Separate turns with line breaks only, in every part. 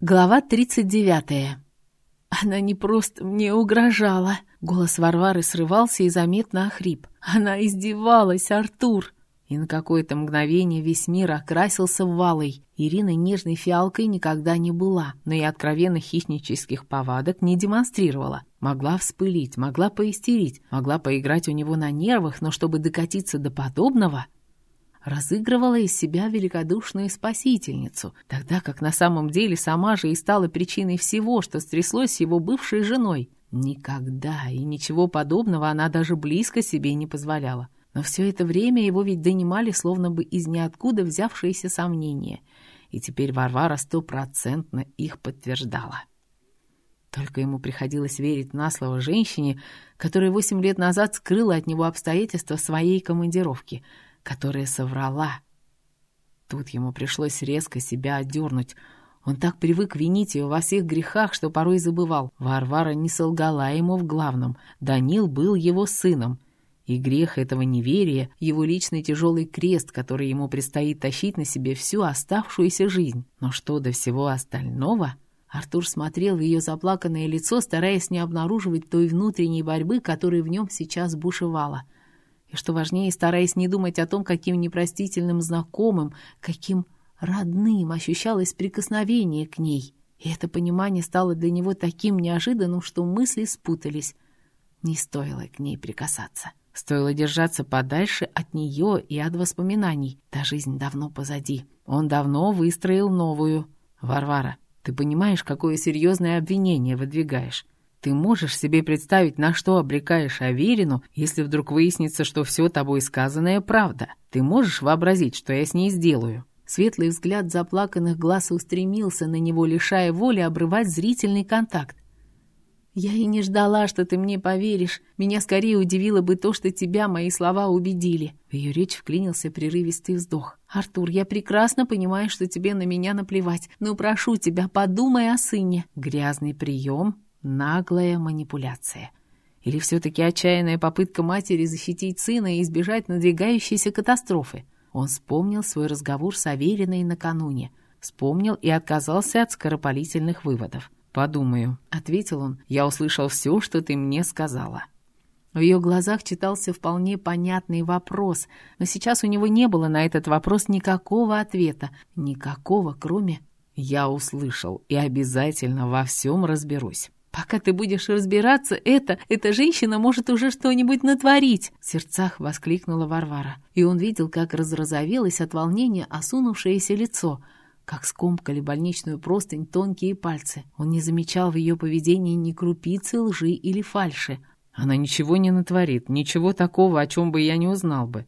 Глава 39. Она не просто мне угрожала. Голос Варвары срывался и заметно охрип. Она издевалась, Артур. И на какое-то мгновение весь мир окрасился валой. Ирина нежной фиалкой никогда не была, но и откровенно хищнических повадок не демонстрировала. Могла вспылить, могла поистерить, могла поиграть у него на нервах, но чтобы докатиться до подобного разыгрывала из себя великодушную спасительницу, тогда как на самом деле сама же и стала причиной всего, что стряслось с его бывшей женой. Никогда и ничего подобного она даже близко себе не позволяла. Но все это время его ведь донимали словно бы из ниоткуда взявшиеся сомнения. И теперь Варвара стопроцентно их подтверждала. Только ему приходилось верить на слово женщине, которая восемь лет назад скрыла от него обстоятельства своей командировки — которая соврала. Тут ему пришлось резко себя отдернуть. Он так привык винить ее во всех грехах, что порой забывал. Варвара не солгала ему в главном. Данил был его сыном. И грех этого неверия — его личный тяжелый крест, который ему предстоит тащить на себе всю оставшуюся жизнь. Но что до всего остального... Артур смотрел в ее заплаканное лицо, стараясь не обнаруживать той внутренней борьбы, которая в нем сейчас бушевала — и, что важнее, стараясь не думать о том, каким непростительным знакомым, каким родным ощущалось прикосновение к ней. И это понимание стало для него таким неожиданным, что мысли спутались. Не стоило к ней прикасаться. Стоило держаться подальше от нее и от воспоминаний. Та жизнь давно позади. Он давно выстроил новую. «Варвара, ты понимаешь, какое серьезное обвинение выдвигаешь? Ты можешь себе представить, на что обрекаешь Аверину, если вдруг выяснится, что все тобой сказанное правда? Ты можешь вообразить, что я с ней сделаю?» Светлый взгляд заплаканных глаз устремился на него, лишая воли обрывать зрительный контакт. «Я и не ждала, что ты мне поверишь. Меня скорее удивило бы то, что тебя мои слова убедили». В ее речь вклинился прерывистый вздох. «Артур, я прекрасно понимаю, что тебе на меня наплевать, но прошу тебя, подумай о сыне». Грязный прием Наглая манипуляция. Или все-таки отчаянная попытка матери защитить сына и избежать надвигающейся катастрофы? Он вспомнил свой разговор с Авериной накануне. Вспомнил и отказался от скоропалительных выводов. «Подумаю», — ответил он, — «я услышал все, что ты мне сказала». В ее глазах читался вполне понятный вопрос, но сейчас у него не было на этот вопрос никакого ответа, никакого, кроме «я услышал и обязательно во всем разберусь». «Пока ты будешь разбираться, это, эта женщина может уже что-нибудь натворить!» В сердцах воскликнула Варвара. И он видел, как разразовелось от волнения осунувшееся лицо, как скомкали больничную простынь тонкие пальцы. Он не замечал в ее поведении ни крупицы лжи или фальши. «Она ничего не натворит, ничего такого, о чем бы я не узнал бы.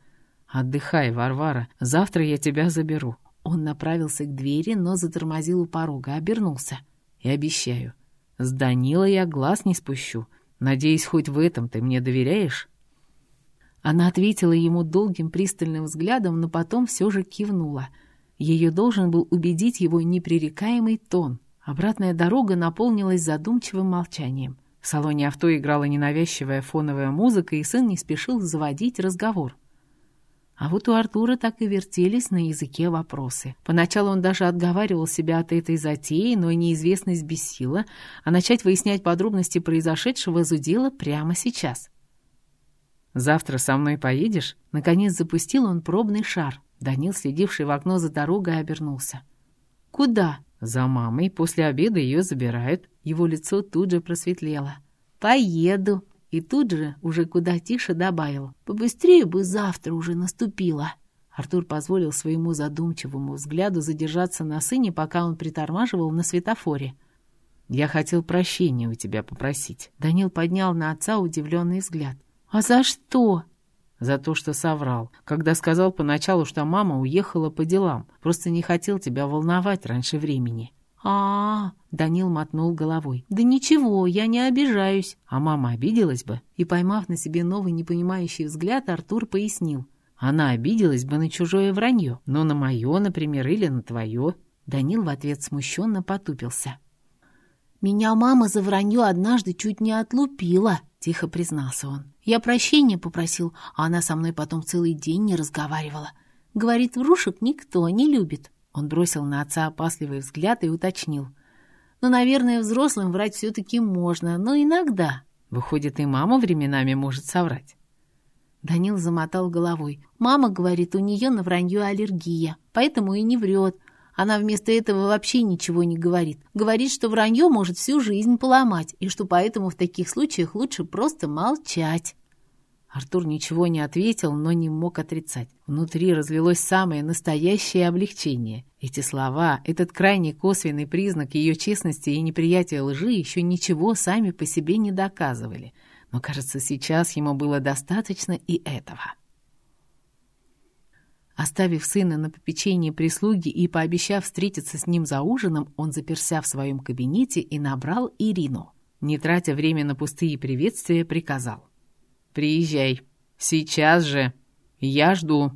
Отдыхай, Варвара, завтра я тебя заберу». Он направился к двери, но затормозил у порога, обернулся. «И обещаю, с Данила я глаз не спущу. Надеюсь, хоть в этом ты мне доверяешь?» Она ответила ему долгим пристальным взглядом, но потом все же кивнула. Ее должен был убедить его непререкаемый тон. Обратная дорога наполнилась задумчивым молчанием. В салоне авто играла ненавязчивая фоновая музыка, и сын не спешил заводить разговор. А вот у Артура так и вертелись на языке вопросы. Поначалу он даже отговаривал себя от этой затеи, но неизвестность бессила, а начать выяснять подробности произошедшего зудела прямо сейчас. «Завтра со мной поедешь?» Наконец запустил он пробный шар. Данил, следивший в окно за дорогой, обернулся. «Куда?» «За мамой. После обеда ее забирают». Его лицо тут же просветлело. «Поеду», и тут же, уже куда тише, добавил. «Побыстрее бы завтра уже наступило». Артур позволил своему задумчивому взгляду задержаться на сыне, пока он притормаживал на светофоре. «Я хотел прощения у тебя попросить». Данил поднял на отца удивленный взгляд. «А за что?» «За то, что соврал. Когда сказал поначалу, что мама уехала по делам. Просто не хотел тебя волновать раньше времени» а, Данил мотнул головой. «Да ничего, я не обижаюсь». А мама обиделась бы. И, поймав на себе новый непонимающий взгляд, Артур пояснил. Она обиделась бы на чужое вранье, но на мое, например, или на твое. Данил в ответ смущенно потупился. «Меня мама за вранье однажды чуть не отлупила», — тихо признался он. «Я прощения попросил, а она со мной потом целый день не разговаривала. Говорит, врушек никто не любит». Он бросил на отца опасливый взгляд и уточнил. Но, наверное, взрослым врать все-таки можно, но иногда. Выходит, и мама временами может соврать. Данил замотал головой. Мама говорит, у нее на вранье аллергия, поэтому и не врет. Она вместо этого вообще ничего не говорит. Говорит, что вранье может всю жизнь поломать, и что поэтому в таких случаях лучше просто молчать. Артур ничего не ответил, но не мог отрицать. Внутри развелось самое настоящее облегчение. Эти слова, этот крайне косвенный признак ее честности и неприятия лжи еще ничего сами по себе не доказывали. Но, кажется, сейчас ему было достаточно и этого. Оставив сына на попечении прислуги и пообещав встретиться с ним за ужином, он заперся в своем кабинете и набрал Ирину. Не тратя время на пустые приветствия, приказал. «Приезжай. Сейчас же. Я жду».